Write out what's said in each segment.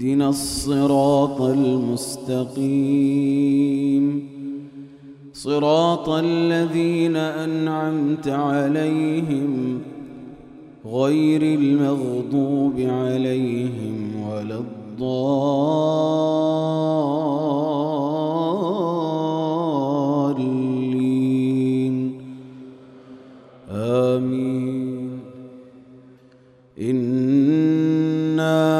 اهدنا الصراط المستقيم. صراط الذين أنعمت عليهم غير المغضوب عليهم ولا الضالين. آمين. إنا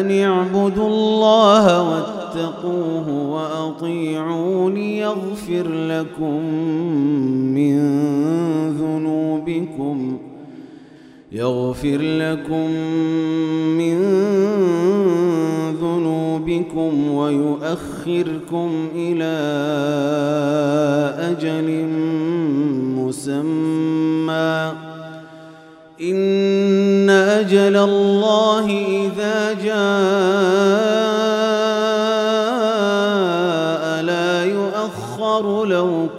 أن اعبدوا الله واتقوه وأطيعون يغفر لكم من ذنوبكم يغفر لكم من ذنوبكم ويؤخركم إلى أجل مسمى إن أجل الله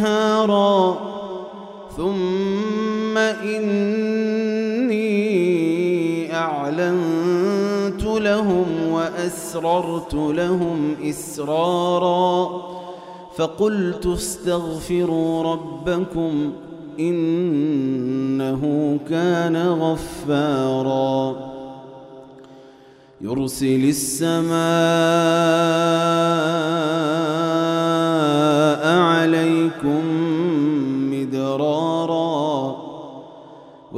جهارا ثم إني أعلنت لهم وأسررت لهم إسرارا. فقلت استغفروا ربكم إنه كان غفارا. يرسل السماء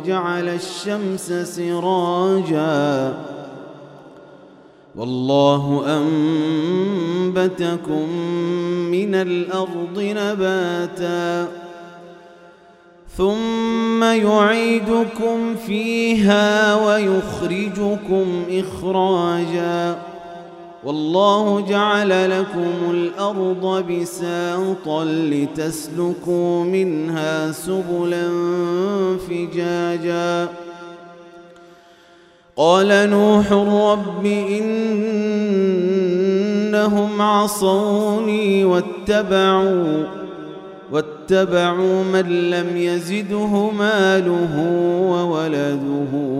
وجعل الشمس سراجا. والله أنبتكم من الأرض نباتا. ثم يعيدكم فيها ويخرجكم إخراجا. والله جعل لكم الأرض بساطا لتسلكوا منها سبلا فجاجا. قال نوح رب إنهم عصوني واتبعوا واتبعوا من لم يزده ماله وولده.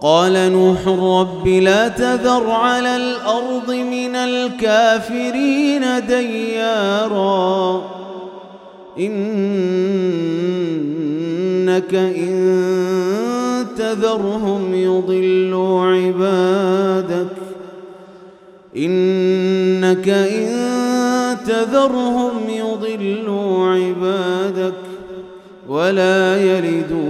وقال نوح رب لا تذر على الأرض من الكافرين ديارا. إنك إن تذرهم يضلوا عبادك. إنك إن تذرهم يضلوا عبادك. ولا يلدوا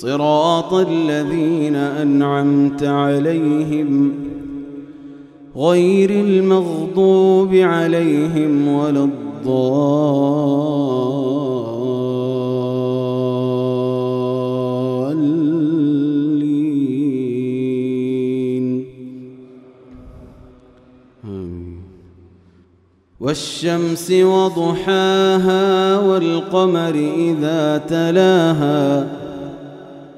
صراط الذين أنعمت عليهم غير المغضوب عليهم ولا الضالين. والشمس وضحاها والقمر إذا تلاها